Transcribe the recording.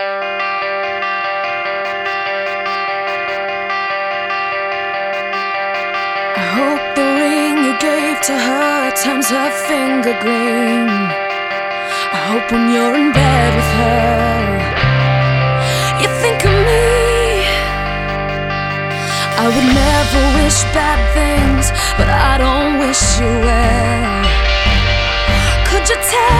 I hope the ring you gave to her turns her finger green. I hope when you're in bed with her, you think of me. I would never wish bad things, but I don't wish you well. Could you tell?